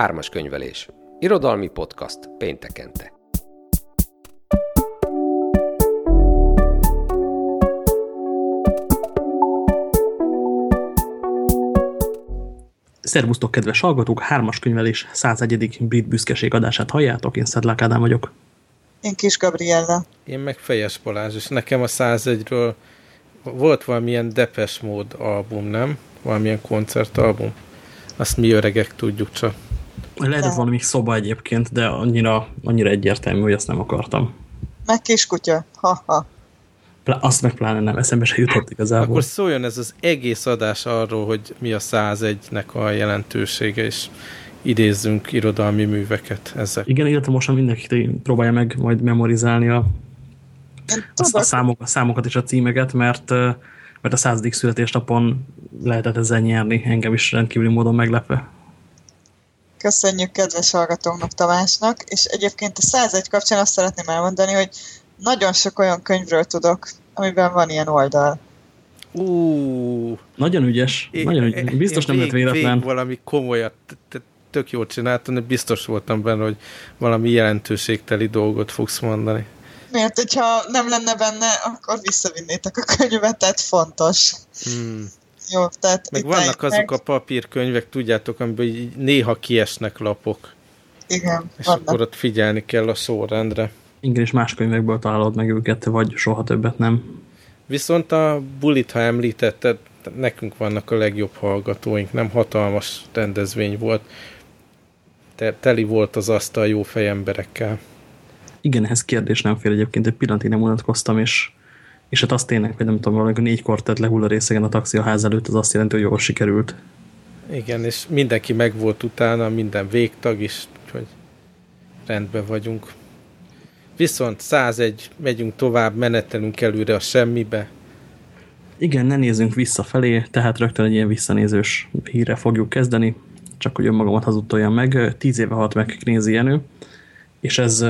Ármas könyvelés. Irodalmi podcast péntekente. Szervusztok, kedves hallgatók! Hármas könyvelés 101. brit büszkeség adását halljátok, én Szedlák Ádám vagyok. Én Kis Gabriella. Én meg Fejes Balázs, és nekem a 101-ről volt valamilyen Depes mód album, nem? Valamilyen koncertalbum. Azt mi öregek tudjuk csak. Lehetett valami szoba egyébként, de annyira, annyira egyértelmű, hogy azt nem akartam. Meg kiskutya. Ha-ha. Azt meg pláne nem, eszembe se jutott igazából. Akkor szóljon ez az egész adás arról, hogy mi a 101-nek a jelentősége, és idézzünk irodalmi műveket ezzel. Igen, illetve most mindenki próbálja meg majd memorizálni a, a, a, számok, a számokat és a címeket, mert, mert a századik születésnapon lehetett ezzel nyerni, engem is rendkívüli módon meglepve. Köszönjük kedves hallgatónknak, Tamásnak, és egyébként a 101 kapcsán azt szeretném elmondani, hogy nagyon sok olyan könyvről tudok, amiben van ilyen oldal. Uh, nagyon ügyes, én, nagyon ügyes. Biztos nem lett véletlen. valami komolyat, tök jól csináltam, de biztos voltam benne, hogy valami jelentőségteli dolgot fogsz mondani. Miért, hogyha nem lenne benne, akkor visszavinnétek a könyvet, tehát fontos. Hmm. Jó, tehát meg vannak azok a papírkönyvek, tudjátok, amiben néha kiesnek lapok. Igen, És vannak. akkor ott figyelni kell a sorrendre. Igen, és más könyvekből találod meg őket, vagy soha többet nem. Viszont a bulit, ha említetted, nekünk vannak a legjobb hallgatóink, nem hatalmas rendezvény volt. Te, teli volt az asztal jó fejemberekkel. Igen, ehhez kérdés nem fél egyébként, egy pillanatig nem unatkoztam, és, és hát azt tényleg, hogy nem tudom, valamikor négykor tett lehull a részegen a taxi a ház előtt, az azt jelenti, hogy jól sikerült. Igen, és mindenki meg volt utána, minden végtag is, úgyhogy rendben vagyunk. Viszont 101, megyünk tovább, menetelünk előre a semmibe. Igen, ne nézzünk visszafelé, tehát rögtön egy ilyen visszanézős hírre fogjuk kezdeni, csak hogy önmagamat hazudtoljam meg. Tíz éve halt meg Knézi Jenő, és ez,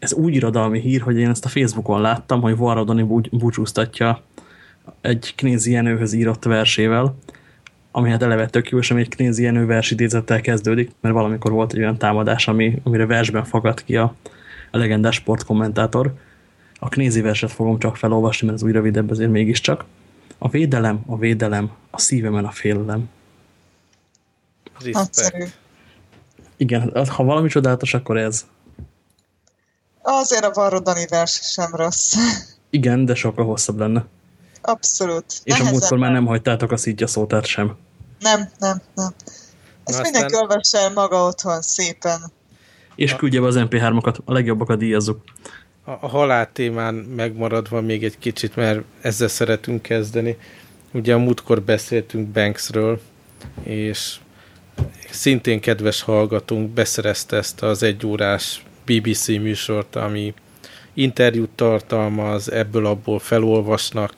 ez úgy irodalmi hír, hogy én ezt a Facebookon láttam, hogy Varradoni búcsúztatja egy Knézi Jenőhöz írott versével, ami hát eleve tök jó, és ami egy Knézi Jenő versidézettel kezdődik, mert valamikor volt egy olyan támadás, ami, amire versben fagadt ki a, a legendás sportkommentátor. A Knézi verset fogom csak felolvasni, mert ez új rövidebb, ezért mégiscsak. A védelem, a védelem, a szívemen a félelem. Respect. Igen, ha valami csodálatos, akkor ez. Azért a Varrodani vers sem rossz. Igen, de sokkal hosszabb lenne. Abszolút. És Nehezen a múltkor már nem hagytátok a szítja szótát sem. Nem, nem, nem. Ezt Na mindenki aztán... olvassa el maga otthon szépen. És küldje be az MP3-okat, a legjobbakat díjazzuk. A, a halál témán megmaradva még egy kicsit, mert ezzel szeretünk kezdeni. Ugye a múltkor beszéltünk Banksről, és szintén kedves hallgatónk beszerezte ezt az egyórás BBC műsort, ami interjút tartalmaz, ebből abból felolvasnak.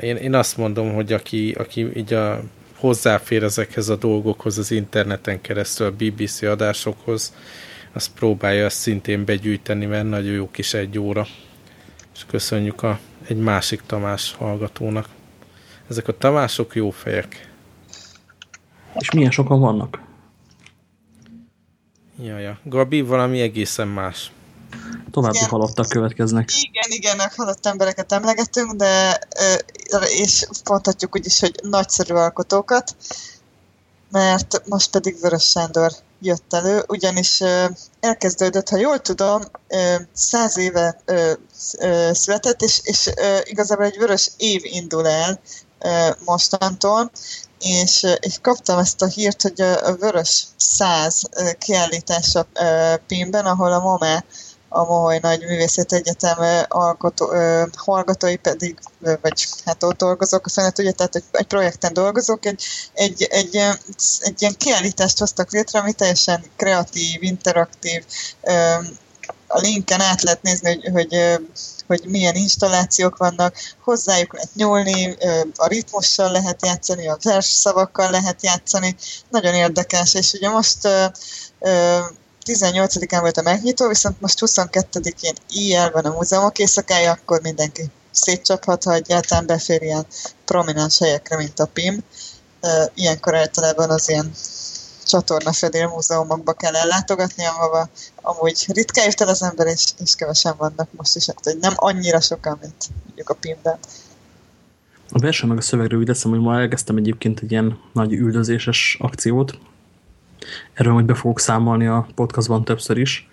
Én, én azt mondom, hogy aki, aki így a, hozzáfér ezekhez a dolgokhoz az interneten keresztül a BBC adásokhoz, azt próbálja ezt szintén begyűjteni, mert nagyon jó kis egy óra. És köszönjük a, egy másik Tamás hallgatónak. Ezek a Tamások jó fejek. És milyen sokan vannak? Jaja. Gabi, valami egészen más. További igen. halottak következnek. Igen, igen, halott embereket emlegetünk, de és mondhatjuk úgy is, hogy nagyszerű alkotókat, mert most pedig Vörös Sándor jött elő, ugyanis elkezdődött, ha jól tudom, száz éve született, és, és igazából egy vörös év indul el mostantól, és, és kaptam ezt a hírt, hogy a, a Vörös Száz kiállítás a PIM-ben, ahol a MOME, a Moholy Nagy Művészet Egyetem alkotó, hallgatói pedig, vagy hát ott dolgozók, aztán hát ugye, tehát egy, egy projekten dolgozók, egy, egy, egy, egy ilyen kiállítást hoztak létre, ami teljesen kreatív, interaktív, a linken át lehet nézni, hogy, hogy hogy milyen installációk vannak, hozzájuk lehet nyúlni, a ritmussal lehet játszani, a vers szavakkal lehet játszani, nagyon érdekes, és ugye most 18-án volt a megnyitó, viszont most 22-én éjjel van a múzeumok éjszakája, akkor mindenki szétcsaphat, ha egyáltalán befér ilyen prominens helyekre, mint a PIM. Ilyenkor általában az ilyen csatornafedél múzeumokba kell ellátogatni, ahova amúgy ritkán jött az ember, és, és kevesen vannak most is, hát, hogy nem annyira sokan, mint mondjuk a PIM-ben. A verseny meg a szövegről úgy hogy ma elkezdtem egyébként egy ilyen nagy üldözéses akciót. Erről majd be fogok számolni a podcastban többször is,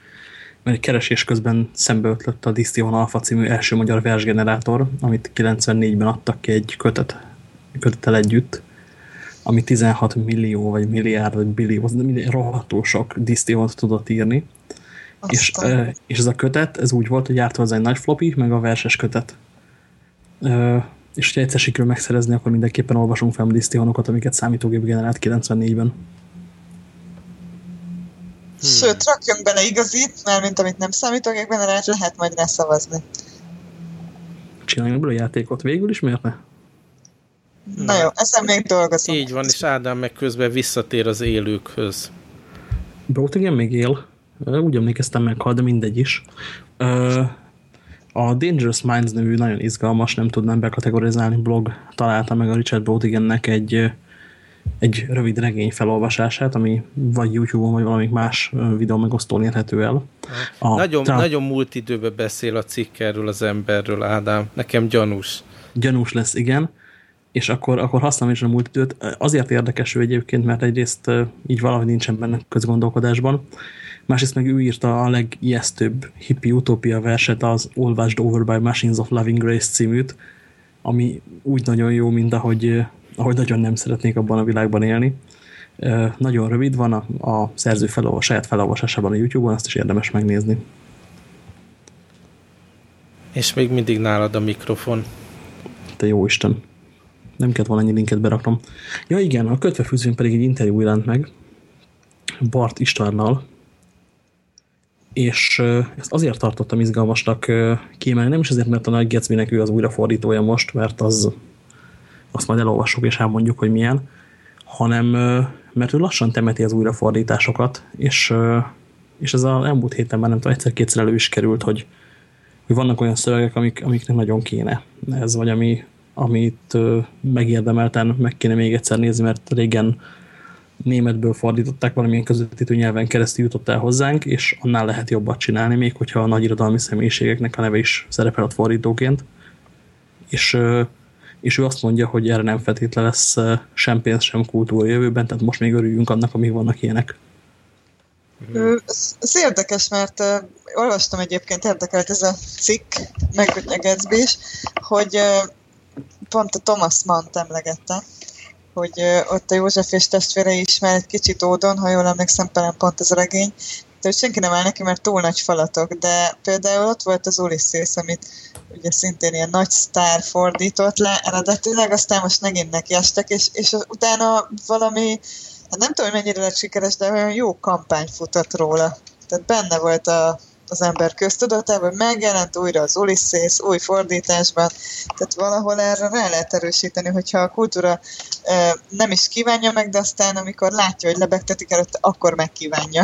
mert egy keresés közben szembe ötlött a Distion Alpha című első magyar versgenerátor, amit 94-ben adtak ki egy kötet, kötettel együtt, ami 16 millió, vagy milliárd, vagy billió, rohadtul sok Distion tudott írni. És, és ez a kötet, ez úgy volt, hogy járt hozzá egy nagy floppy, meg a verses kötet és hogyha egyszer sikerül megszerezni, akkor mindenképpen olvasunk fel disztihonokat, amiket számítógép generált 94-ben. Hmm. Sőt, rakjunk bele igazit, mert mint amit nem számítógép generált, lehet majd szavazni. Csináljunk belőle játékot végül is, miért ne? Na, jó, ezen még dolgozom. Így van, és Ádám meg közben visszatér az élőkhöz. Brotigen még él. Úgy emlékeztem meg, de mindegy is. A Dangerous Minds nevű nagyon izgalmas, nem tudnám bekategorizálni blog találta meg a Richard Brotigennek egy, egy rövid regény felolvasását, ami vagy YouTube-on, vagy valamik más videó megosztón érhető el. A nagyon, nagyon múlt időben beszél a cikk erről az emberről, Ádám. Nekem gyanús. Gyanús lesz, igen. És akkor, akkor használom is a múlt időt. Azért érdekes ő egyébként, mert egyrészt így valahogy nincsen benne közgondolkodásban másrészt meg ő írta a legijesztőbb hippi utópia verset, az Olvasd Over by Machines of Loving Grace címűt, ami úgy nagyon jó, mint ahogy, ahogy nagyon nem szeretnék abban a világban élni. Nagyon rövid van, a, a szerző felolvas, saját felolvasásában a YouTube-on, azt is érdemes megnézni. És még mindig nálad a mikrofon. Te jó Isten. Nem kellett volna ennyi linket beraknom. Ja igen, a kötvefűzőn pedig egy interjú jelent meg Bart Istvánnal, és ezt azért tartottam izgalmasnak kiemelni, nem is azért, mert a Nagy Gatsby-nek ő az újrafordítója most, mert az, azt majd elolvassuk és elmondjuk, hogy milyen, hanem mert ő lassan temeti az újrafordításokat, és, és ez az elmúlt héten már nem tudom, egyszer-kétszer elő is került, hogy, hogy vannak olyan szövegek, amik, amiknek nagyon kéne ez, vagy ami, amit megérdemelten meg kéne még egyszer nézni, mert régen németből fordították, valamilyen közvetítő nyelven keresztül jutott el hozzánk, és annál lehet jobbat csinálni, még hogyha a nagy irodalmi személyiségeknek a neve is szerepel ott fordítóként. És, és ő azt mondja, hogy erre nem feltétlen lesz sem pénz, sem kultúra jövőben, tehát most még örüljünk annak, amíg vannak ilyenek. Ez, érdekes, mert olvastam egyébként, érdekelt ez a cikk, meg a Gatsby is, hogy pont a Thomas Mann-t emlegette, hogy ott a József és testvére is már egy kicsit ódon, ha jól emlékszem, pont ez a regény, hogy senki nem áll neki, mert túl nagy falatok, de például ott volt az Ulysses, amit ugye szintén ilyen nagy sztár fordított le eredetileg, aztán most megint nekiestek, és, és utána valami, hát nem tudom, hogy mennyire lett sikeres, de olyan jó kampány futott róla. Tehát benne volt a, az ember köztudatában, megjelent újra az Ulysses, új fordításban, tehát valahol erre rá lehet erősíteni, hogyha a kultúra e, nem is kívánja meg, de aztán amikor látja, hogy lebegtetik előtt, akkor megkívánja.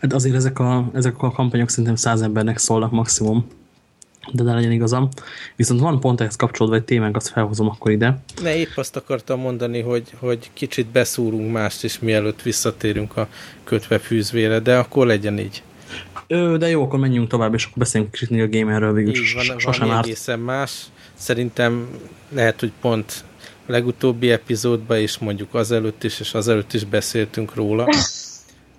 Hát azért ezek a, ezek a kampányok szerintem száz embernek szólnak maximum, de ne legyen igazam. Viszont van pont ehhez kapcsolódva egy témánk, azt felhozom akkor ide. Ne, épp azt akartam mondani, hogy, hogy kicsit beszúrunk mást is, mielőtt visszatérünk a kötve fűzvére, de akkor legyen így. Ö, de jó, akkor menjünk tovább, és akkor beszéljünk kicsit a Gamerről végül Így van, sosem van egészen más. Szerintem lehet, hogy pont a legutóbbi epizódban is mondjuk azelőtt is, és azelőtt is beszéltünk róla.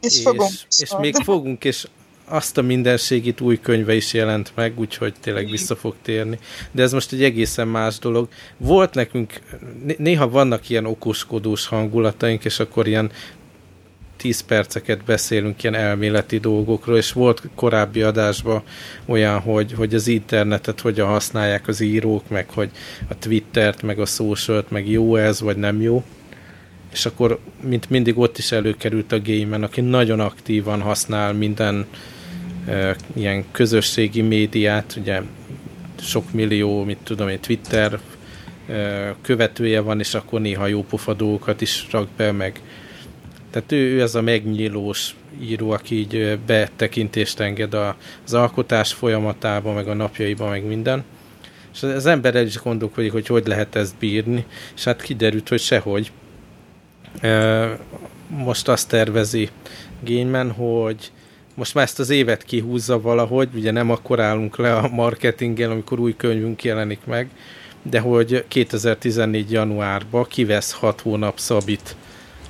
és, és fogunk. És még fogunk, és azt a mindenségit új könyve is jelent meg, úgyhogy tényleg vissza fog térni. De ez most egy egészen más dolog. Volt nekünk, néha vannak ilyen okoskodós hangulataink, és akkor ilyen 10 perceket beszélünk ilyen elméleti dolgokról, és volt korábbi adásban olyan, hogy, hogy az internetet hogyan használják az írók, meg hogy a Twittert, meg a socialt, meg jó ez, vagy nem jó. És akkor, mint mindig ott is előkerült a Gaiman, aki nagyon aktívan használ minden e, ilyen közösségi médiát, ugye sok millió, mit tudom én, Twitter követője van, és akkor néha jó pofa dolgokat is rak be, meg tehát ő, ő ez a megnyílós író, aki így betekintést enged az alkotás folyamatába, meg a napjaiba, meg minden. És az ember el is gondolkodik, hogy hogy lehet ezt bírni, és hát kiderült, hogy sehogy. most azt tervezi Génymen, hogy most már ezt az évet kihúzza valahogy, ugye nem akkor állunk le a marketinggel, amikor új könyvünk jelenik meg, de hogy 2014. januárban kivesz 6 hónap szabit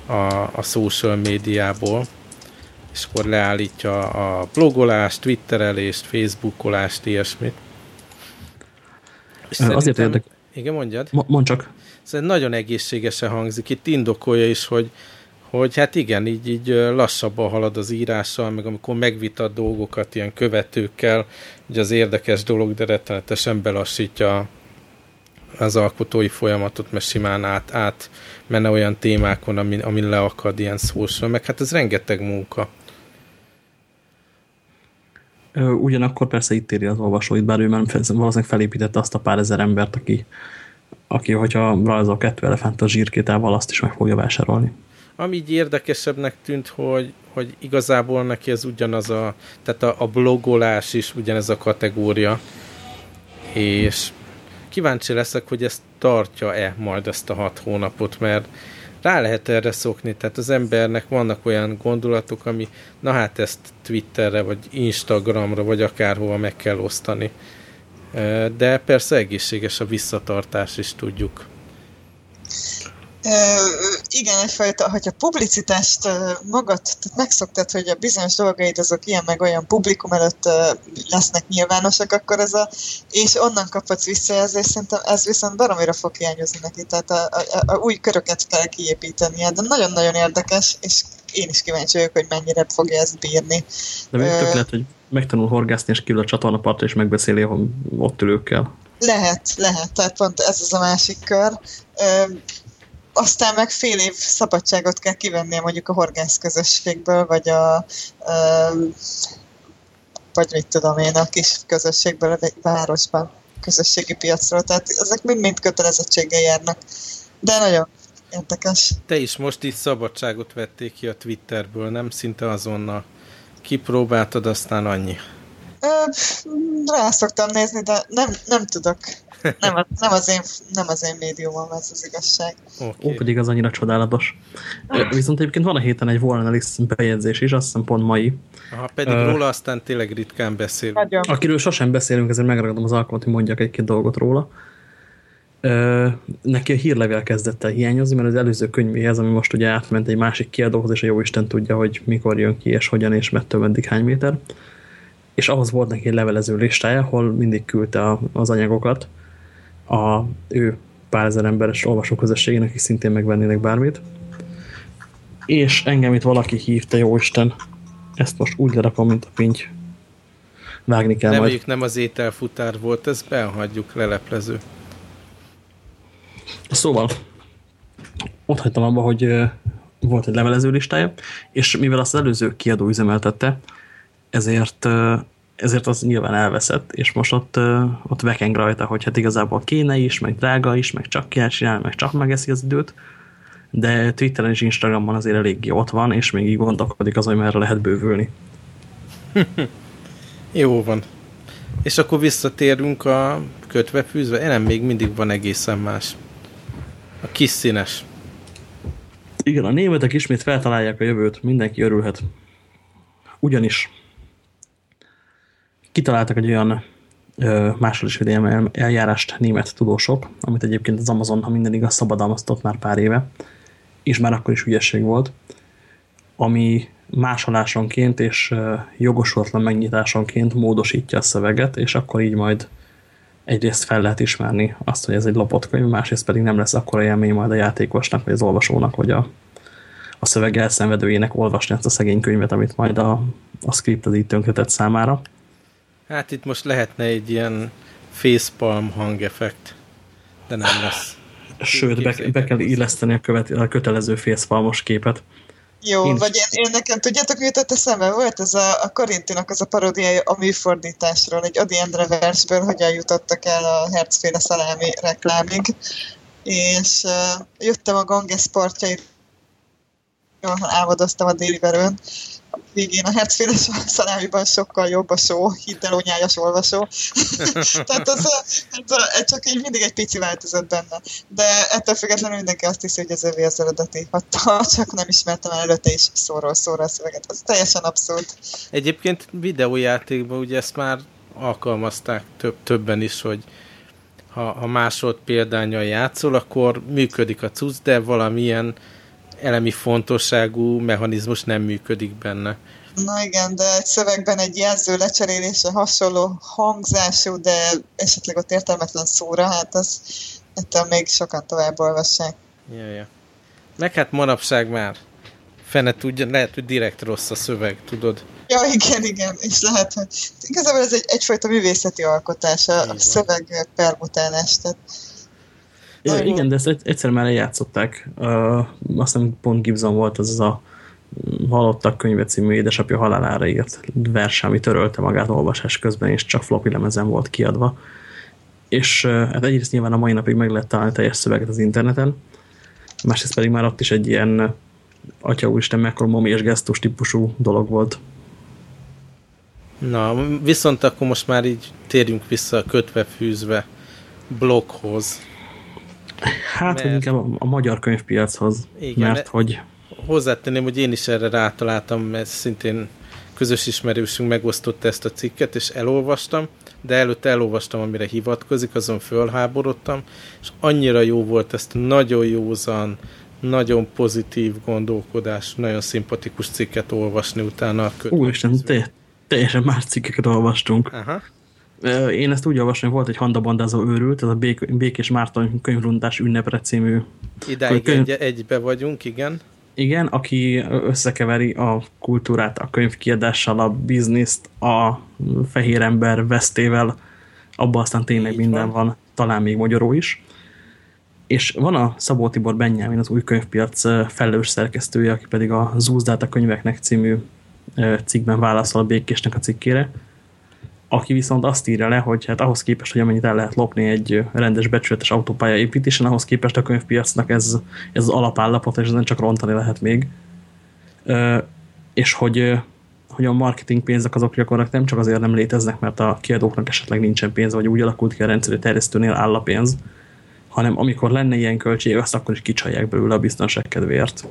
a, a social médiából, és akkor leállítja a blogolást, twitterelést, facebookolást, ilyesmit. És Azért érdek... Igen, mondjad? Mond csak. Szerintem nagyon egészségesen hangzik. Itt indokolja is, hogy, hogy hát igen, így, így lassabban halad az írással, meg amikor megvitat dolgokat ilyen követőkkel, ugye az érdekes dolog, de rettenetesen belassítja az alkotói folyamatot, mert simán át, át menne olyan témákon, amin, amin leakad ilyen szósra, meg hát ez rengeteg munka. Ugyanakkor persze itt éri az olvasóit, bár ő már valószínűleg felépítette azt a pár ezer embert, aki, aki hogyha rajzol kettő elefánt a zsírkétával, azt is meg fogja vásárolni. Ami így érdekesebbnek tűnt, hogy, hogy igazából neki ez ugyanaz a, tehát a, a blogolás is ugyanez a kategória, és kíváncsi leszek, hogy ezt tartja-e majd ezt a hat hónapot, mert rá lehet erre szokni, tehát az embernek vannak olyan gondolatok, ami na hát ezt Twitterre, vagy Instagramra, vagy akárhova meg kell osztani. De persze egészséges a visszatartás is tudjuk igen, egyfajta, hogyha publicitást magad tehát megszoktad, hogy a bizonyos dolgaid azok ilyen meg olyan publikum előtt lesznek nyilvánosak, akkor ez a, és onnan kaphatsz visszajelzést, szerintem ez viszont baromira fog hiányozni neki, tehát a, a, a új köröket kell kiépítenie, de nagyon-nagyon érdekes, és én is kíváncsi vagyok, hogy mennyire fogja ezt bírni. De még tök lehet, hogy megtanul horgászni, és kiül a csatornapartra, és megbeszéli ott ülőkkel. Lehet, lehet, tehát pont ez az a másik kör aztán meg fél év szabadságot kell kivennie mondjuk a horgász közösségből, vagy a, a vagy mit tudom én, a kis közösségből a városban, közösségi piacról. Tehát ezek mind-mind kötelezettséggel járnak. De nagyon érdekes. Te is most is szabadságot vették ki a Twitterből, nem szinte azonnal. Kipróbáltad, aztán annyi. Ö, rá szoktam nézni, de nem, nem tudok nem, az, nem, az én, nem az én médiumom, ez az igazság. Okay. Ó, pedig az annyira csodálatos. Viszont egyébként van a héten egy Warren Ellis bejegyzés is, azt hiszem pont mai. Aha, pedig uh, róla aztán tényleg ritkán beszélünk. Nagyon. Akiről sosem beszélünk, ezért megragadom az alkalmat, hogy mondjak egy-két dolgot róla. Uh, neki a hírlevél kezdett el hiányozni, mert az előző könyvéhez, ami most ugye átment egy másik kiadóhoz, és a jó Isten tudja, hogy mikor jön ki, és hogyan, és mettől meddig hány méter. És ahhoz volt neki egy levelező listája, ahol mindig küldte a, az anyagokat, a ő pár ezer emberes olvasóközösségének, akik szintén megvennének bármit. És engem itt valaki hívta, jó Isten, ezt most úgy lerakom, mint a pinty. Vágni kell Nem, majd. nem az ételfutár volt, ez behagyjuk leleplező. Szóval, ott hagytam abba, hogy volt egy levelező listája, és mivel azt az előző kiadó üzemeltette, ezért ezért az nyilván elveszett, és most ott, ott vekeng rajta, hogy hát igazából kéne is, meg drága is, meg csak kell csinálni, meg csak megeszi az időt, de Twitteren és Instagramon azért eléggé ott van, és még így gondolkodik az, hogy merre lehet bővülni. Jó van. És akkor visszatérünk a kötve fűzve? Nem, még mindig van egészen más. A kis színes. Igen, a németek ismét feltalálják a jövőt, mindenki örülhet. Ugyanis kitaláltak egy olyan máshol is eljárást német tudósok, amit egyébként az Amazon, ha minden igaz, szabadalmaztott már pár éve, és már akkor is ügyesség volt, ami másolásonként és jogosulatlan megnyitásonként módosítja a szöveget, és akkor így majd egyrészt fel lehet ismerni azt, hogy ez egy lopott könyv, másrészt pedig nem lesz akkora élmény majd a játékosnak, vagy az olvasónak, hogy a, a szöveg elszenvedőjének olvasni ezt a szegény könyvet, amit majd a, a script az így tönkretett számára. Hát itt most lehetne egy ilyen facepalm hangeffekt, de nem lesz. Sőt, be, be kell illeszteni a, követ, a kötelező facepalmos képet. Jó, én vagy én, én nekem tudjátok, mi jutott eszembe? Volt ez a, a Korintinak az a paródiája a műfordításról, egy Adi Endre versből, hogyan jutottak el a hercféle szalámi reklámig. És uh, jöttem a Ganges partjait, álmodoztam a déli verőn, végén a hercféle szalámiban sokkal jobb a só, hidd el, onyájas olvasó. Tehát az, az, az, csak így mindig egy pici változat benne. De ettől függetlenül mindenki azt hiszi, hogy ez övé az eredeti, ha csak nem ismertem el előtte is szóról szóra a szöveget. Ez teljesen abszurd. Egyébként videójátékban ugye ezt már alkalmazták több, többen is, hogy ha, ha másod példányal játszol, akkor működik a cucc, de valamilyen elemi fontosságú mechanizmus nem működik benne. Na igen, de egy szövegben egy jelző lecserélése hasonló hangzású, de esetleg ott értelmetlen szóra, hát az ettől még sokan tovább olvassák. Ja, ja. Meg hát manapság már fene tudja, lehet, hogy direkt rossz a szöveg, tudod. Ja, igen, igen, és lehet, hogy igazából ez egy, egyfajta művészeti alkotás, a, a szöveg permutálás, tehát Ja, igen, de ezt egyszer már lejátszották. Uh, azt hiszem pont Gibson volt az, az a Halottak könyve című édesapja halálára írt vers, ami törölte magát olvasás közben, és csak floppy lemezen volt kiadva. És uh, hát egyrészt nyilván a mai napig meg lehet találni teljes szöveget az interneten, másrészt pedig már ott is egy ilyen atya úristen mekkora és gesztus típusú dolog volt. Na, viszont akkor most már így térjünk vissza a kötve fűzve bloghoz. Hát, mert... inkább a, a magyar könyvpiachoz, Igen, mert hogy... Hozzátenném, hogy én is erre rátaláltam, mert szintén közös ismerősünk megosztotta ezt a cikket, és elolvastam, de előtte elolvastam, amire hivatkozik, azon fölháborodtam, és annyira jó volt ezt nagyon józan, nagyon pozitív gondolkodás, nagyon szimpatikus cikket olvasni utána. Úristen, te, teljesen más cikkeket olvastunk. Aha. Én ezt úgy olvastam, hogy volt egy handabandázó őrült, ez a Bék Békés Márton könyvrundás ünnepre című Idáig könyv... egy, egybe vagyunk, igen. Igen, aki összekeveri a kultúrát a könyvkiadással, a bizniszt, a fehér ember vesztével, abban aztán tényleg Így minden van. van, talán még magyaró is. És van a Szabó Tibor Benyámin, az új könyvpiac felelős szerkesztője, aki pedig a Zúzdát a könyveknek című cikkben válaszol a Békésnek a cikkére, aki viszont azt írja le, hogy hát ahhoz képest, hogy amennyit el lehet lopni egy rendes becsületes autópálya építésen, ahhoz képest a könyvpiacnak ez, ez az alapállapot, és ezen csak rontani lehet még. És hogy, hogy a marketing pénzek azok gyakorlatilag nem csak azért nem léteznek, mert a kiadóknak esetleg nincsen pénz, vagy úgy alakult ki a rendszer, terjesztőnél áll a pénz, hanem amikor lenne ilyen költség, azt akkor is kicsalják belőle a biztonság kedvéért.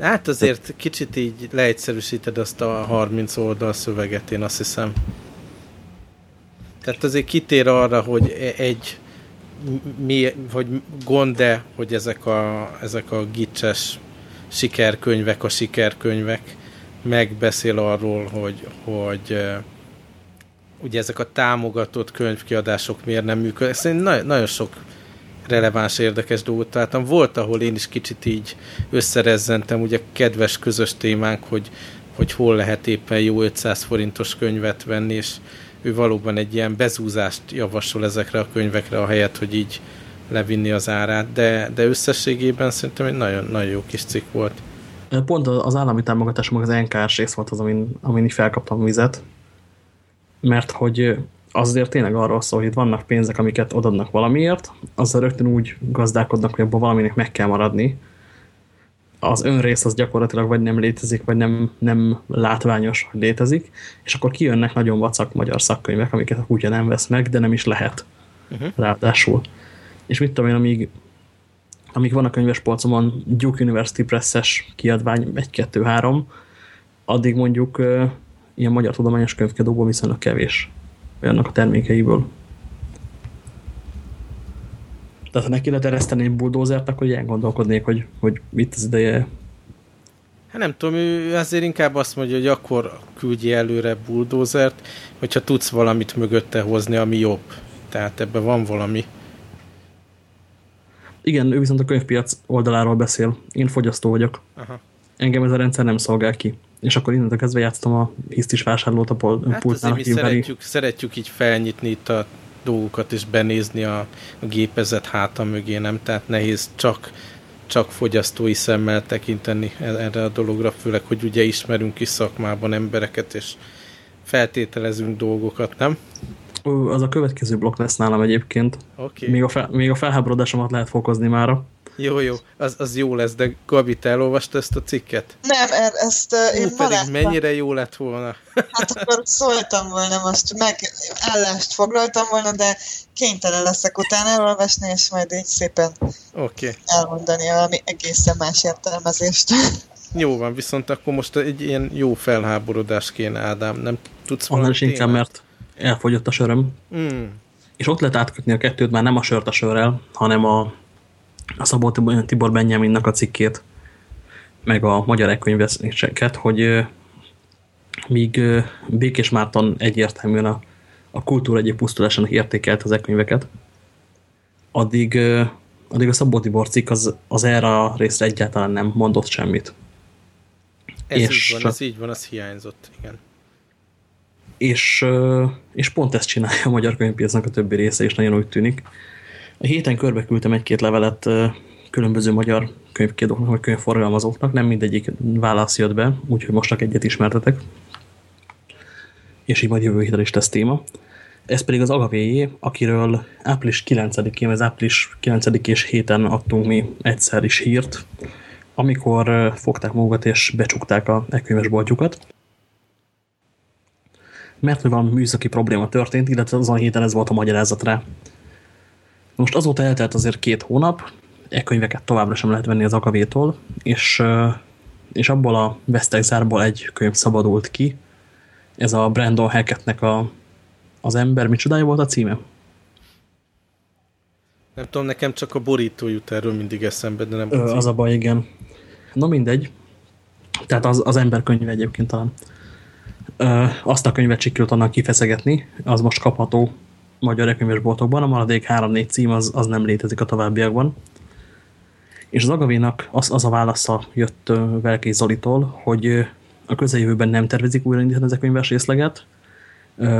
Hát azért kicsit így leegyszerűsíted azt a 30 oldal szöveget, én azt hiszem. Tehát azért kitér arra, hogy egy mi, hogy gond-e, hogy ezek a, ezek a gicses sikerkönyvek, a sikerkönyvek megbeszél arról, hogy, hogy ugye ezek a támogatott könyvkiadások miért nem működnek. Szerintem nagyon, nagyon sok releváns, érdekes dolgot találtam. Volt, ahol én is kicsit így összerezzentem, ugye kedves közös témánk, hogy, hogy hol lehet éppen jó 500 forintos könyvet venni, és ő valóban egy ilyen bezúzást javasol ezekre a könyvekre, a helyet, hogy így levinni az árát, de, de összességében szerintem egy nagyon, nagyon jó kis cikk volt. Pont az állami támogatás, meg az NKS rész volt az, amin, amin így felkaptam vizet, mert hogy azért tényleg arról szól, hogy itt vannak pénzek, amiket odadnak valamiért, azzal rögtön úgy gazdálkodnak, hogy abban valaminek meg kell maradni, az önrész az gyakorlatilag vagy nem létezik, vagy nem, nem látványos, hogy létezik, és akkor kijönnek nagyon vacak magyar szakkönyvek, amiket a kutya nem vesz meg, de nem is lehet. Uh -huh. Ráadásul. És mit tudom én, amíg, amíg van a könyvespolcomon Duke University Press-es kiadvány 1-2-3, addig mondjuk uh, ilyen magyar tudományos könyvkiadóból viszonylag kevés olyannak a termékeiből. Tehát ha neki lehet ereszteni egy bulldozert, akkor ilyen gondolkodnék, hogy, hogy itt az ideje. Hát nem tudom, ő azért inkább azt mondja, hogy akkor küldje előre bulldozert, hogyha tudsz valamit mögötte hozni, ami jobb. Tehát ebben van valami. Igen, ő viszont a könyvpiac oldaláról beszél. Én fogyasztó vagyok. Aha. Engem ez a rendszer nem szolgál ki. És akkor innentől kezdve játszom a hisztis vásárlót a hát pultnál. mi szeretjük, szeretjük így felnyitni itt a dolgokat is benézni a, a gépezet háta mögé, nem? Tehát nehéz csak, csak fogyasztói szemmel tekinteni e-, erre a dologra, főleg, hogy ugye ismerünk is szakmában embereket, és feltételezünk dolgokat, nem? Az a következő blokk lesz nálam egyébként. Okay. Még, a fel, még a felháborodásomat lehet fokozni mára. Jó, jó, az, az jó lesz, de Gabi, te elolvasta ezt a cikket? Nem, e- ezt uh, én Hú, ma pedig mennyire jó lett volna. Hát akkor szóltam volna most, meg állást foglaltam volna, de kénytelen leszek utána elolvasni, és majd így szépen okay. elmondani valami egészen más értelmezést. jó van, viszont akkor most egy ilyen jó felháborodás kéne, Ádám, nem tudsz Annál is inkább, mert elfogyott a söröm. Mm. És ott lehet átkötni a kettőt, már nem a sört a sörrel, hanem a, a Szabó Tibor, Benjaminnak a cikkét, meg a magyar elkönyveseket, hogy míg Békés Márton egyértelműen a, a kultúra egyik pusztulásának értékelt az e-könyveket, addig, addig a Szabó Tibor cikk az, az erre a részre egyáltalán nem mondott semmit. Ez És- így van, ez így van, az hiányzott, igen. és, és pont ezt csinálja a magyar könyvpiacnak a többi része, és nagyon úgy tűnik. A héten körbe küldtem egy-két levelet különböző magyar könyvkiadóknak, vagy könyvforgalmazóknak, nem mindegyik válasz jött be, úgyhogy most egyet ismertetek, és így majd jövő héten is lesz téma. Ez pedig az Agavéjé, akiről április 9-én, az április 9 és héten adtunk mi egyszer is hírt, amikor fogták magukat és becsukták a e-könyves boltjukat mert hogy valami műszaki probléma történt, illetve azon a héten ez volt a magyarázat rá. Most azóta eltelt azért két hónap, e-könyveket továbbra sem lehet venni az akavétól, és, és abból a Vesztegzárból egy könyv szabadult ki. Ez a Brandon Hackettnek a, az ember, micsodája volt a címe? Nem tudom, nekem csak a borító jut erről mindig eszembe, de nem Ö, az a baj, igen. Na mindegy. Tehát az, az ember könyve egyébként talán. Ö, azt a könyvet sikerült annak kifeszegetni, az most kapható magyar e-könyvesboltokban, a maradék 3-4 cím az, az nem létezik a továbbiakban. És az Agavénak az, az a válasza jött ö, Velkély Zolitól, hogy a közeljövőben nem tervezik újraindítani az e-könyves részleget,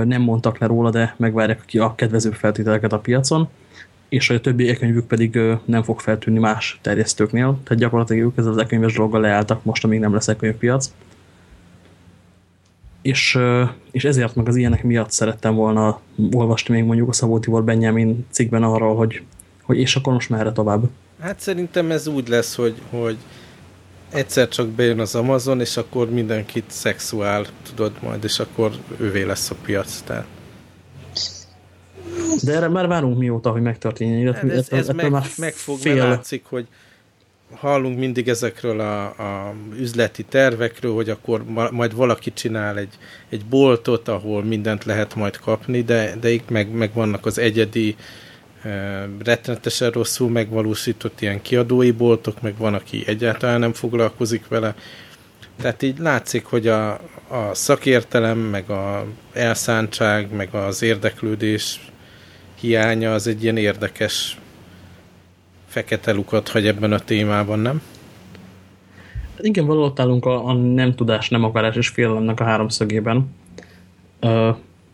nem mondtak le róla, de megvárják ki a kedvezőbb feltételeket a piacon, és a többi e-könyvük pedig nem fog feltűnni más terjesztőknél, tehát gyakorlatilag ők ezzel az e-könyves dologgal leálltak most, amíg nem lesz e-könyvpiac. És, és ezért meg az ilyenek miatt szerettem volna olvasni még mondjuk a Szabó Tibor Benjamin cikkben arról, hogy, hogy és akkor most merre tovább. Hát szerintem ez úgy lesz, hogy, hogy egyszer csak bejön az Amazon, és akkor mindenkit szexuál, tudod majd, és akkor ővé lesz a piac. Tehát De erre már várunk mióta, hogy megtörténjen. illetve- Hát ez, ez ettől meg, már meg fog, fél... látszik, hogy hallunk mindig ezekről a, a üzleti tervekről, hogy akkor ma, majd valaki csinál egy, egy boltot, ahol mindent lehet majd kapni, de, de itt meg, meg vannak az egyedi e, rettenetesen rosszul megvalósított ilyen kiadói boltok, meg van, aki egyáltalán nem foglalkozik vele. Tehát így látszik, hogy a, a szakértelem, meg a elszántság, meg az érdeklődés hiánya az egy ilyen érdekes fekete lukat hagy ebben a témában, nem? Igen, valahol ott állunk a, a nem tudás, nem akarás és félelemnek a háromszögében. Ö,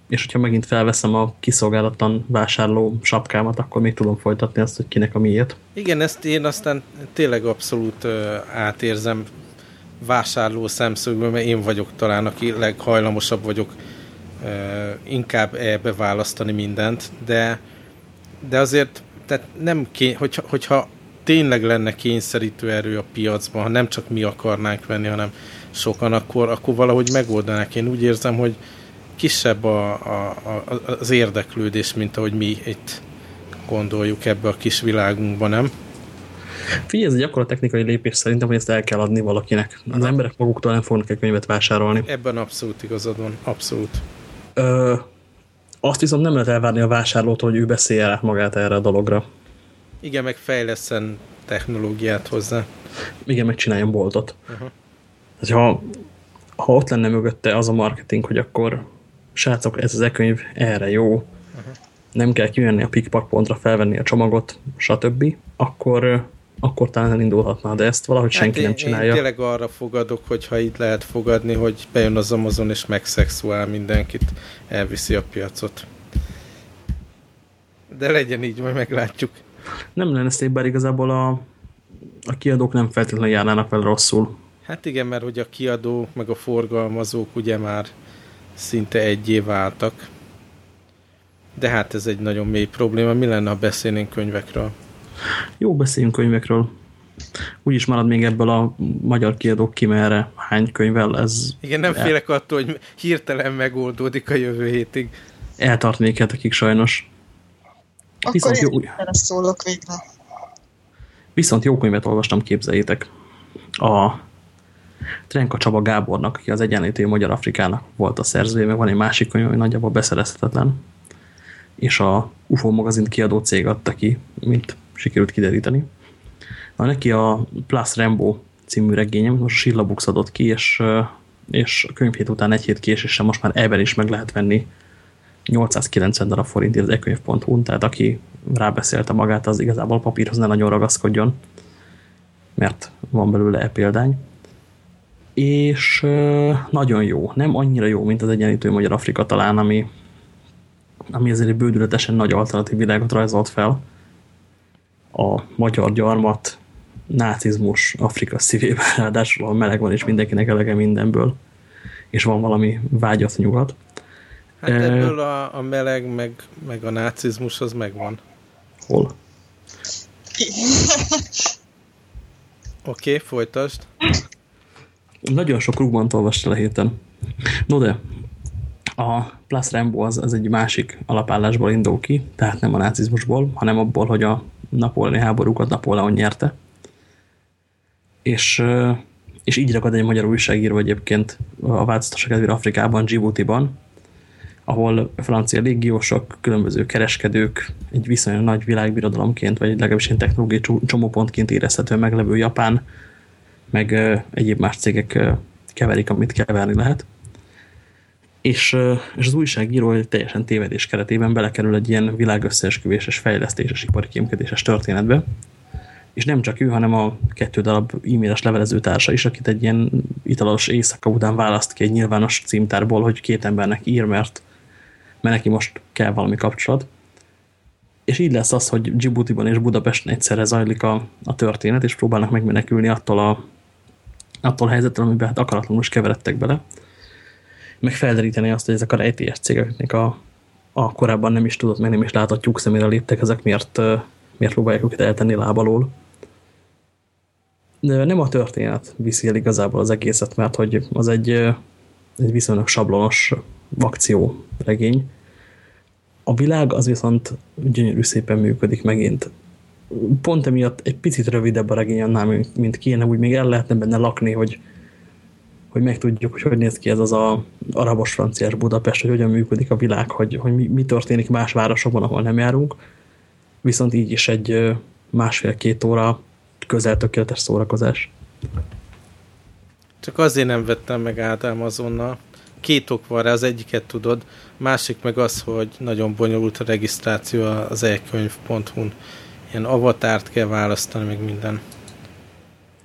és hogyha megint felveszem a kiszolgálatlan vásárló sapkámat, akkor még tudom folytatni azt, hogy kinek a miért. Igen, ezt én aztán tényleg abszolút ö, átérzem vásárló szemszögből, mert én vagyok talán, aki leghajlamosabb vagyok ö, inkább ebbe választani mindent, de, de azért tehát nem ké, hogyha, hogyha tényleg lenne kényszerítő erő a piacban, ha nem csak mi akarnánk venni, hanem sokan, akkor, akkor valahogy megoldanák. Én úgy érzem, hogy kisebb a, a, a, az érdeklődés, mint ahogy mi itt gondoljuk ebbe a kis világunkban, nem? Figyelj, ez egy akkora technikai lépés szerintem, hogy ezt el kell adni valakinek. Az emberek maguktól nem fognak egy könyvet vásárolni. Ebben abszolút igazad van, abszolút. Ö, azt viszont nem lehet elvárni a vásárlótól, hogy ő beszélje át magát erre a dologra. Igen, meg fejleszen technológiát hozzá. Igen, megcsináljon boltot. Aha. Hát, ha, ha ott lenne mögötte az a marketing, hogy akkor srácok, ez az e-könyv erre jó, Aha. nem kell kijönni a pikpak pontra, felvenni a csomagot, stb., akkor, akkor talán elindulhatna, de ezt valahogy senki hát én, nem csinálja. Én tényleg arra fogadok, hogy ha itt lehet fogadni, hogy bejön az Amazon és megszexuál mindenkit, elviszi a piacot. De legyen így, majd meglátjuk. Nem lenne szép, bár igazából a, a kiadók nem feltétlenül járnának vele rosszul. Hát igen, mert hogy a kiadók meg a forgalmazók ugye már szinte egyé váltak. De hát ez egy nagyon mély probléma. Mi lenne, ha beszélnénk könyvekről? Jó, beszéljünk könyvekről. Úgyis marad még ebből a magyar kiadók ki merre, hány könyvvel ez... Igen, nem el... félek attól, hogy hirtelen megoldódik a jövő hétig. Eltartnék hetekig sajnos. Akkor Viszont jó... szólok végre. Viszont jó könyvet olvastam, képzeljétek. A Trenka Csaba Gábornak, aki az Egyenlítő Magyar Afrikának volt a szerzője, meg van egy másik könyv, ami nagyjából beszerezhetetlen. És a UFO magazint kiadó cég adta ki, mint sikerült kideríteni. Na, neki a Plus Rambo című regényem, most a Sillabux adott ki, és, és a könyvhét után egy hét késéssel most már ebben is meg lehet venni 890 darab forintért az ekönyv.hu-n, tehát aki rábeszélte magát, az igazából papírhoz ne nagyon ragaszkodjon, mert van belőle e-példány. És nagyon jó, nem annyira jó, mint az egyenlítő Magyar Afrika talán, ami, ami azért egy bődületesen nagy alternatív világot rajzolt fel. A magyar gyarmat, nácizmus Afrika szívében, ráadásul meleg van, és mindenkinek elege mindenből, és van valami vágyat nyugat. Hát ebből a, a meleg, meg, meg a nácizmus az megvan. Hol? Oké, okay, folytasd. Nagyon sok rúgban olvastál a héten. No de, a Plus Rambo az, az egy másik alapállásból indul ki, tehát nem a nácizmusból, hanem abból, hogy a napóleoni háborúkat Napóleon nyerte. És, és így ragad egy magyar újságíró egyébként a változtatása kedvére Afrikában, Djibouti-ban, ahol francia légiósok, különböző kereskedők, egy viszonylag nagy világbirodalomként, vagy legalábbis egy technológiai csomópontként érezhető meglevő Japán, meg egyéb más cégek keverik, amit keverni lehet. És, és az újságíró egy teljesen tévedés keretében belekerül egy ilyen világösszeesküvéses, fejlesztéses, ipari kémkedéses történetbe, és nem csak ő, hanem a kettő darab e-mailes levelező társa is, akit egy ilyen italos éjszaka után választ ki egy nyilvános címtárból, hogy két embernek ír, mert mert neki most kell valami kapcsolat. És így lesz az, hogy Djibouti-ban és Budapesten egyszerre zajlik a, a történet, és próbálnak megmenekülni attól a, attól a helyzettől, amiben hát akaratlanul is keveredtek bele. Meg felderíteni azt, hogy ezek a rejtélyes cégeknek a, a korábban nem is tudott, meg nem is látott tyúk szemére léptek, ezek miért, miért próbálják őket eltenni lábalól. De nem a történet viszi el igazából az egészet, mert hogy az egy, egy viszonylag sablonos akció regény, a világ az viszont gyönyörű szépen működik megint. Pont emiatt egy picit rövidebb a regény annál, mint kéne, úgy még el lehetne benne lakni, hogy, hogy megtudjuk, hogy hogy néz ki ez az a arabos franciás Budapest, hogy hogyan működik a világ, hogy, hogy mi, mi történik más városokban, ahol nem járunk. Viszont így is egy másfél-két óra közel tökéletes szórakozás. Csak azért nem vettem meg Ádám azonnal, két ok van rá, az egyiket tudod, másik meg az, hogy nagyon bonyolult a regisztráció az e-könyv.hu-n. Ilyen avatárt kell választani, meg minden.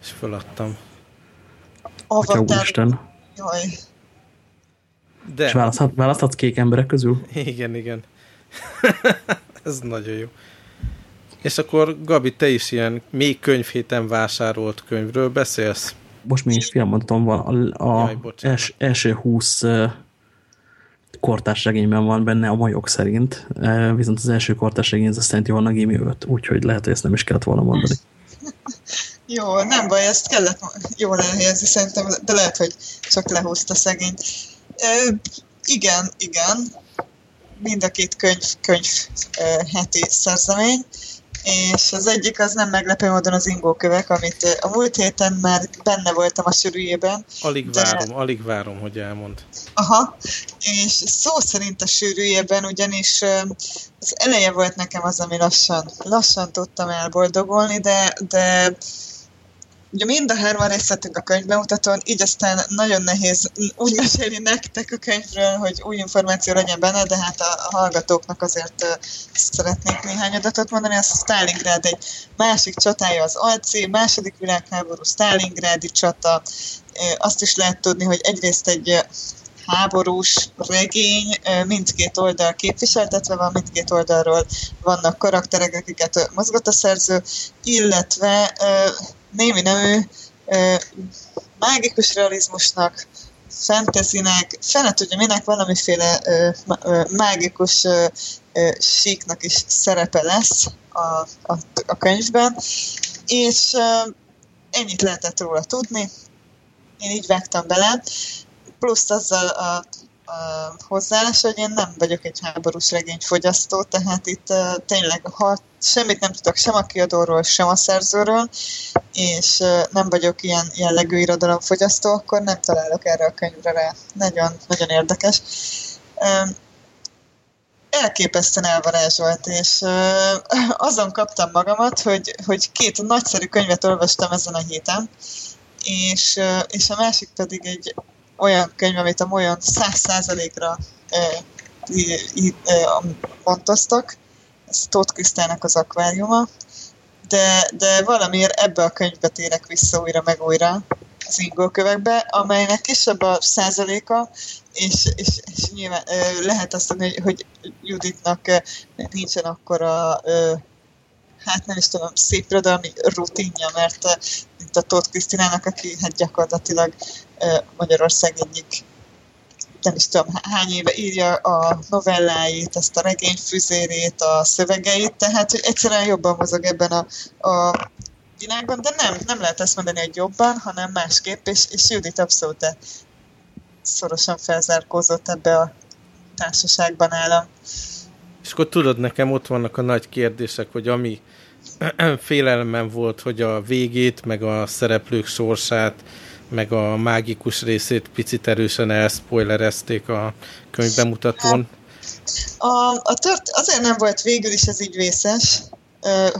És feladtam. Avatár? Isten. Jaj. De. És választhat, választhatsz kék emberek közül? Igen, igen. Ez nagyon jó. És akkor Gabi, te is ilyen még könyvhéten vásárolt könyvről beszélsz? most mi is félmondatom van, a, a Jaj, els, első 20 kortárs regényben van benne a majok szerint, viszont az első kortárs regény az azt jelenti, hogy Gimi 5, úgyhogy lehet, hogy ezt nem is kellett volna mondani. Jó, nem baj, ezt kellett jól elhelyezni szerintem, de lehet, hogy csak lehúzta szegény. E, igen, igen, mind a két könyv, könyv e, heti szerzemény és az egyik az nem meglepő módon az ingókövek, amit a múlt héten már benne voltam a sűrűjében. Alig de... várom, alig várom, hogy elmond. Aha, és szó szerint a sűrűjében ugyanis az eleje volt nekem az, ami lassan, lassan tudtam elboldogolni, de, de Ugye mind a hárman részt a könyvbemutatón, így aztán nagyon nehéz úgy mesélni nektek a könyvről, hogy új információ legyen benne, de hát a, hallgatóknak azért szeretnék néhány adatot mondani. A Stalingrád egy másik csatája az Alci, második világháború, Stalingrádi csata. Azt is lehet tudni, hogy egyrészt egy háborús regény, mindkét oldal képviseltetve van, mindkét oldalról vannak karakterek, akiket mozgat a szerző, illetve némi nemű mágikus realizmusnak fantasynek, fene tudja minek valamiféle ö, mágikus ö, síknak is szerepe lesz a, a, a könyvben, és ennyit lehetett róla tudni. Én így vágtam bele, plusz azzal a a hozzáállás, hogy én nem vagyok egy háborús regényfogyasztó, tehát itt uh, tényleg, ha semmit nem tudok sem a kiadóról, sem a szerzőről, és uh, nem vagyok ilyen jellegű irodalomfogyasztó, akkor nem találok erre a könyvre rá. Nagyon, nagyon érdekes. Um, elképesztően elvarázsolt, és uh, azon kaptam magamat, hogy, hogy két nagyszerű könyvet olvastam ezen a héten, és, uh, és a másik pedig egy olyan könyv, amit olyan száz százalékra pontoztak. Ez Tóth Krisztának az akváriuma. De, de valamiért ebbe a könyvbe térek vissza újra meg újra az ingókövekbe, amelynek kisebb a százaléka, és, és, és nyilván lehet azt mondani, hogy, hogy Juditnak nincsen akkor a hát nem is tudom, szép irodalmi rutinja, mert mint a Tóth Krisztinának, aki hát gyakorlatilag Magyarország egyik nem is tudom hány éve írja a novelláit, ezt a regényfüzérét, a szövegeit, tehát hogy egyszerűen jobban mozog ebben a, a világban, de nem, nem lehet ezt mondani, hogy jobban, hanem másképp, és, és Judit abszolút szorosan felzárkózott ebbe a társaságban állam. És akkor tudod, nekem ott vannak a nagy kérdések, hogy ami félelmem volt, hogy a végét, meg a szereplők sorsát, meg a mágikus részét picit erősen elspoilerezték a könyvbemutatón. A, a tört azért nem volt végül is ez így vészes,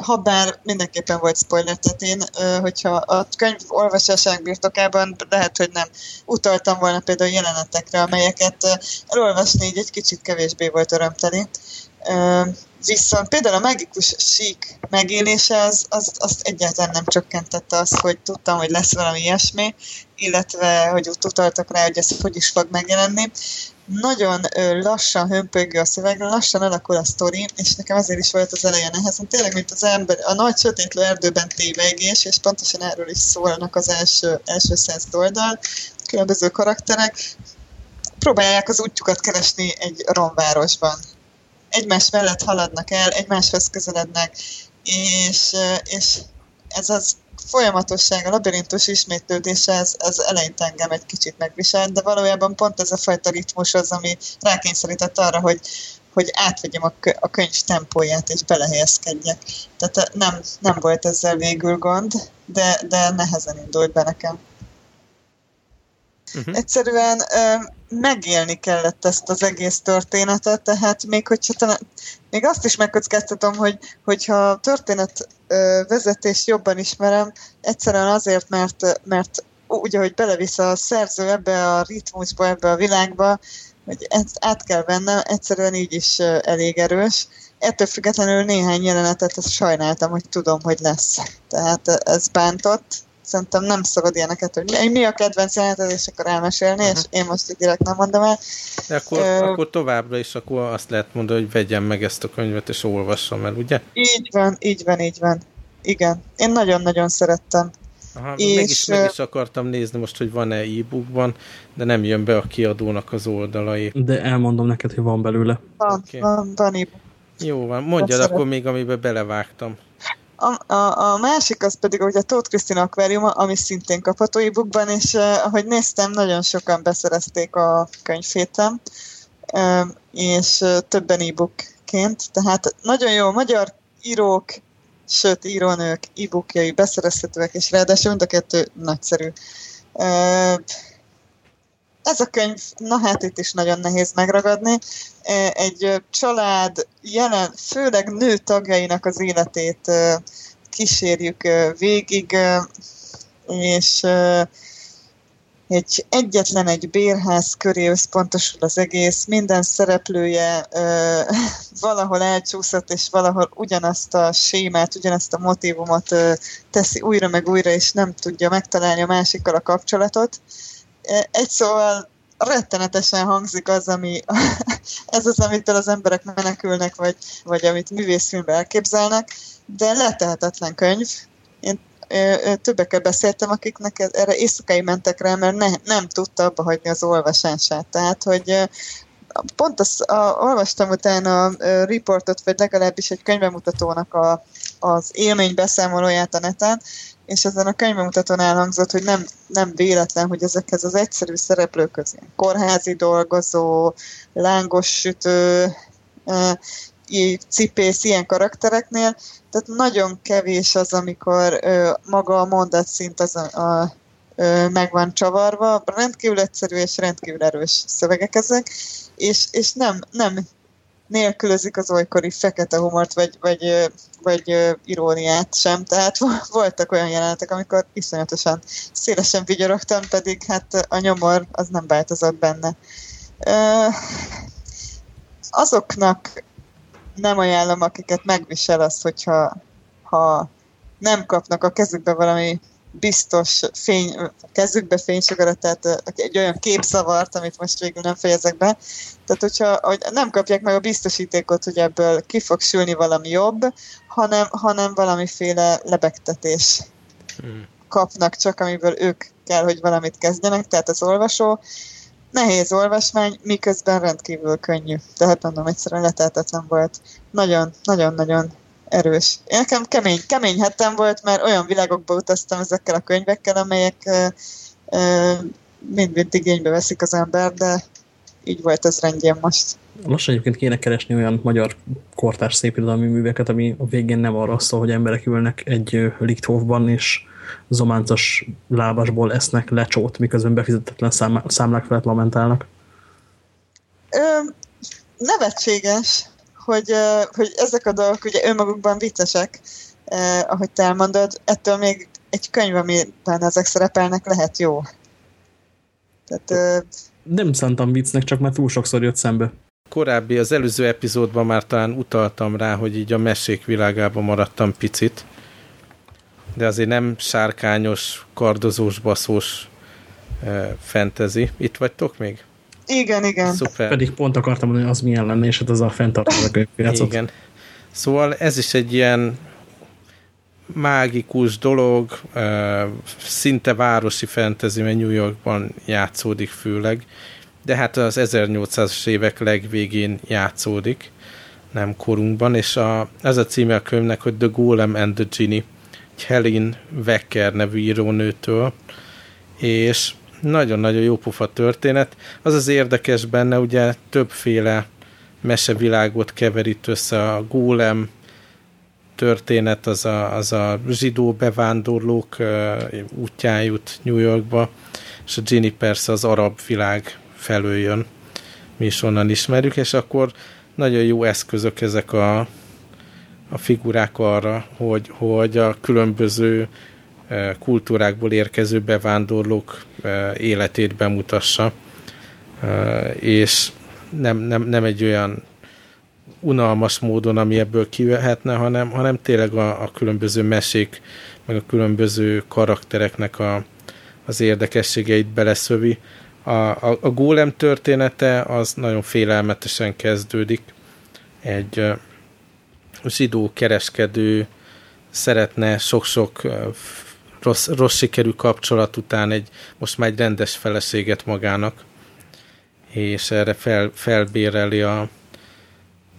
ha bár mindenképpen volt spoiler, tehát én, hogyha a könyv olvasásának birtokában lehet, hogy nem utaltam volna például jelenetekre, amelyeket elolvasni így egy kicsit kevésbé volt örömteli. Viszont például a magikus sík megélése az, az, azt egyáltalán nem csökkentette azt, hogy tudtam, hogy lesz valami ilyesmi, illetve hogy ott utaltak rá, hogy ez hogy is fog megjelenni. Nagyon lassan hömpögő a szöveg, lassan alakul a sztori, és nekem azért is volt az eleje nehezen. Tényleg, mint az ember, a nagy sötétlő erdőben tévegés, és pontosan erről is szólnak az első, első száz oldal, különböző karakterek, próbálják az útjukat keresni egy romvárosban egymás mellett haladnak el, egymáshoz közelednek, és, és ez az folyamatosság, a labirintus ismétlődése, ez, ez eleinte engem egy kicsit megviselt, de valójában pont ez a fajta ritmus az, ami rákényszerített arra, hogy, hogy átvegyem a, a könyv tempóját és belehelyezkedjek. Tehát nem, nem volt ezzel végül gond, de, de nehezen indult be nekem. Uh-huh. Egyszerűen ö, megélni kellett ezt az egész történetet, tehát még hogyha talán, még azt is megkockáztatom, hogy, hogyha történet ö, vezetés jobban ismerem, egyszerűen azért, mert, mert úgy, ahogy belevisz a szerző ebbe a ritmusba, ebbe a világba, hogy ezt át kell vennem, egyszerűen így is elég erős. Ettől függetlenül néhány jelenetet ezt sajnáltam, hogy tudom, hogy lesz. Tehát ez bántott, szerintem nem szabad ilyeneket, hogy mi a kedvenc jeleneted, és akkor elmesélni, uh-huh. és én most így direkt nem mondom el. De akkor, uh, akkor továbbra is akkor azt lehet mondani, hogy vegyem meg ezt a könyvet, és olvassam el, ugye? Így van, így van, így van. Igen. Én nagyon-nagyon szerettem. Aha, és, meg, is, meg is akartam nézni most, hogy van-e e-bookban, de nem jön be a kiadónak az oldalai. De elmondom neked, hogy van belőle. Van, okay. van, van e-book. Jó van, mondjad akkor még, amiben belevágtam. A, a, a másik az pedig hogy a Tóth Krisztina akváriuma, ami szintén kapható e-bookban, és uh, ahogy néztem, nagyon sokan beszerezték a könyvfétem, uh, és uh, többen e-bookként, tehát nagyon jó magyar írók, sőt írónők e-bookjai beszerezhetőek, és ráadásul mind a kettő nagyszerű. Uh, ez a könyv, na hát itt is nagyon nehéz megragadni. Egy család jelen, főleg nő tagjainak az életét kísérjük végig, és egy egyetlen egy bérház köré összpontosul az egész, minden szereplője ö, valahol elcsúszott, és valahol ugyanazt a sémát, ugyanazt a motivumot ö, teszi újra meg újra, és nem tudja megtalálni a másikkal a kapcsolatot. Egy szóval rettenetesen hangzik az, ami ez az, amitől az emberek menekülnek, vagy, vagy amit művészfilmben elképzelnek, de letehetetlen könyv. Én többekkel beszéltem, akiknek erre éjszakai mentek rá, mert ne, nem tudta abba hagyni az olvasását. Tehát, hogy pont azt a, olvastam utána a riportot, vagy legalábbis egy könyvemutatónak a, az élmény beszámolóját a neten, és ezen a könyvemutatón elhangzott, hogy nem, nem véletlen, hogy ezekhez az egyszerű szereplőkhöz, ilyen kórházi dolgozó, lángos sütő, cipész ilyen karaktereknél, tehát nagyon kevés az, amikor ö, maga a mondatszint az a, a, ö, meg van csavarva, rendkívül egyszerű és rendkívül erős szövegek ezek, és, és nem, nem nélkülözik az olykori fekete humort, vagy, vagy, vagy iróniát sem. Tehát voltak olyan jelenetek, amikor iszonyatosan szélesen vigyorogtam, pedig hát a nyomor az nem változott benne. Azoknak nem ajánlom, akiket megvisel az, hogyha ha nem kapnak a kezükbe valami biztos fény, kezükbe fénysugarat, tehát egy olyan képzavart, amit most végül nem fejezek be. Tehát, hogyha hogy nem kapják meg a biztosítékot, hogy ebből ki fog sülni valami jobb, hanem, hanem valamiféle lebegtetés hmm. kapnak csak, amiből ők kell, hogy valamit kezdjenek, tehát az olvasó. Nehéz olvasmány, miközben rendkívül könnyű. Tehát mondom, egyszerűen leteltetlen volt. Nagyon, nagyon, nagyon erős. Nekem kemény, kemény hetem volt, mert olyan világokba utaztam ezekkel a könyvekkel, amelyek mind-mind igénybe veszik az ember, de így volt ez rendjén most. Lassan egyébként kéne keresni olyan magyar kortárs szépirodalmi műveket, ami a végén nem arra szól, hogy emberek ülnek egy Lichthofban, és zománcos lábasból esznek lecsót, miközben befizetetlen számlák felett lamentálnak. Ö, nevetséges, hogy, hogy ezek a dolgok ugye önmagukban viccesek, ahogy te elmondod, ettől még egy könyv, amiben ezek szerepelnek, lehet jó. Tehát, nem szántam viccnek, csak már túl sokszor jött szembe. Korábbi, az előző epizódban már talán utaltam rá, hogy így a mesék világában maradtam picit, de azért nem sárkányos, kardozós, baszós fantasy. Itt vagytok még? Igen, igen. Szuper. Pedig pont akartam mondani, hogy az milyen lenne, és hát az a fenntartó könyvpiacot. Igen. Szóval ez is egy ilyen mágikus dolog, szinte városi fantasy, mert New Yorkban játszódik főleg, de hát az 1800-as évek legvégén játszódik, nem korunkban, és a, ez a címe a könyvnek, hogy The Golem and the Genie, egy Helen Wecker nevű írónőtől, és nagyon-nagyon jó pufa történet. Az az érdekes benne, ugye többféle mesevilágot keverít össze a gólem történet, az a, az a zsidó bevándorlók útján jut New Yorkba, és a Ginny persze az arab világ felől jön. Mi is onnan ismerjük, és akkor nagyon jó eszközök ezek a, a figurák arra, hogy, hogy a különböző kultúrákból érkező bevándorlók életét bemutassa, és nem, nem, nem egy olyan unalmas módon, ami ebből kivehetne, hanem, hanem tényleg a, a különböző mesék, meg a különböző karaktereknek a, az érdekességeit beleszövi. A, a, a gólem története az nagyon félelmetesen kezdődik. Egy zsidó kereskedő szeretne sok-sok rossz, rossz sikerű kapcsolat után egy, most már egy rendes feleséget magának, és erre fel, felbéreli a,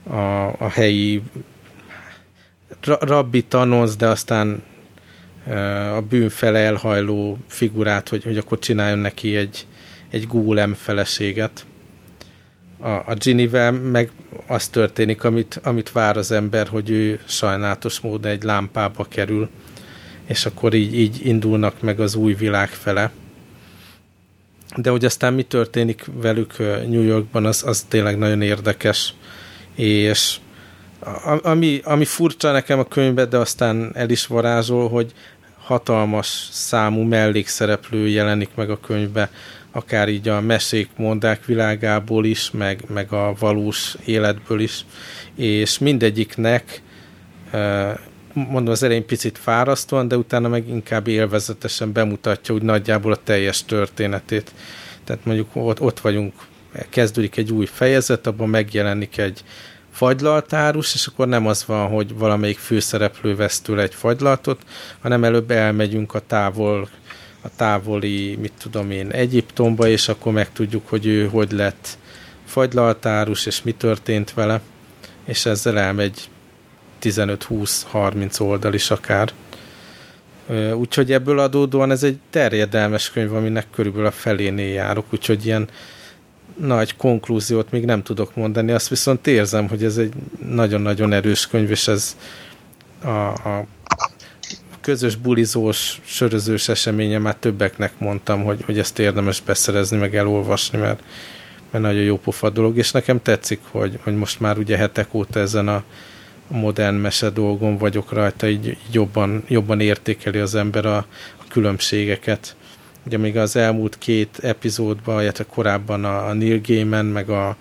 a, a helyi rabbi tanonz, de aztán a bűn fele elhajló figurát, hogy, hogy akkor csináljon neki egy, egy gólem feleséget. A, a Ginny-vel meg az történik, amit, amit vár az ember, hogy ő sajnálatos módon egy lámpába kerül, és akkor így, így indulnak meg az új világ fele. De hogy aztán mi történik velük New Yorkban, az, az tényleg nagyon érdekes, és ami, ami furcsa nekem a könyvben, de aztán el is varázsol, hogy hatalmas számú mellékszereplő jelenik meg a könyvbe, akár így a mesék, mondák világából is, meg, meg a valós életből is, és mindegyiknek mondom az elején picit fárasztóan, de utána meg inkább élvezetesen bemutatja úgy nagyjából a teljes történetét. Tehát mondjuk ott, ott vagyunk, kezdődik egy új fejezet, abban megjelenik egy fagylaltárus, és akkor nem az van, hogy valamelyik főszereplő vesz tőle egy fagylaltot, hanem előbb elmegyünk a távol a távoli, mit tudom én, Egyiptomba, és akkor megtudjuk, hogy ő hogy lett fagylaltárus, és mi történt vele, és ezzel elmegy 15-20-30 oldal is akár. Úgyhogy ebből adódóan ez egy terjedelmes könyv, aminek körülbelül a felénél járok, úgyhogy ilyen nagy konklúziót még nem tudok mondani, azt viszont érzem, hogy ez egy nagyon-nagyon erős könyv, és ez a, a közös bulizós, sörözős eseménye már többeknek mondtam, hogy, hogy ezt érdemes beszerezni, meg elolvasni, mert, mert nagyon jó pofa dolog, és nekem tetszik, hogy, hogy most már ugye hetek óta ezen a modern mese dolgon vagyok rajta, így, jobban, jobban értékeli az ember a, a különbségeket. Ugye még az elmúlt két epizódban, illetve korábban a, a Neil Gaiman, meg a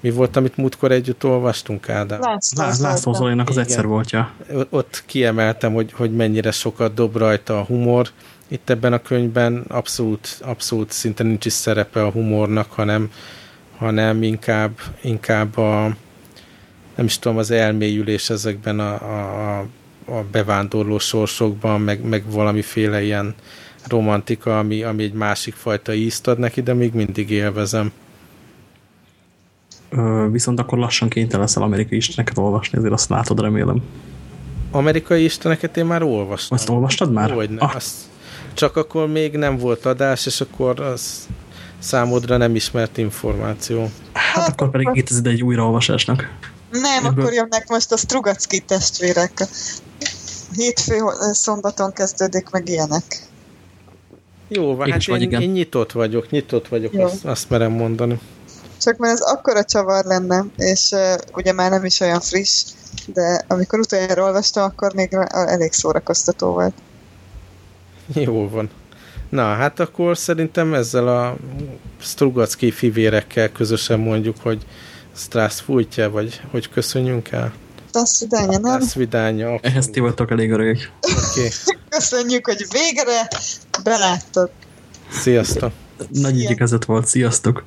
mi volt, amit múltkor együtt olvastunk, Ádám? László Zolinak az egyszer voltja. Ott kiemeltem, hogy, hogy mennyire sokat dob rajta a humor. Itt ebben a könyvben abszolút, abszolút szinte nincs is szerepe a humornak, hanem, hanem inkább, inkább a, nem is tudom, az elmélyülés ezekben a, a, a bevándorló sorsokban, meg, meg valamiféle ilyen romantika, ami, ami egy másik fajta ízt ad neki, de még mindig élvezem. Ö, viszont akkor lassan kénytelen leszel amerikai isteneket olvasni, ezért azt látod, remélem. Amerikai isteneket én már olvastam. Azt olvastad már? Hogyne. Ah. Azt, csak akkor még nem volt adás, és akkor az számodra nem ismert információ. Hát akkor pedig itt ez egy újraolvasásnak. Nem, Ebből... akkor jönnek most a Strugacki testvérek. Hétfő szombaton kezdődik meg ilyenek. Jó, hát én, én, én nyitott vagyok, nyitott vagyok, azt, azt merem mondani. Csak mert ez akkora csavar lenne, és uh, ugye már nem is olyan friss, de amikor utoljára olvastam, akkor még elég szórakoztató volt. Jó van. Na, hát akkor szerintem ezzel a Strugacki fivérekkel közösen mondjuk, hogy Strasz fújtja, vagy hogy köszönjünk el? Strasz nem? Strasz Ehhez ti voltok elég öregek. Okay. Köszönjük, hogy végre beláttok. Sziasztok! Nagy igyekezet volt, sziasztok!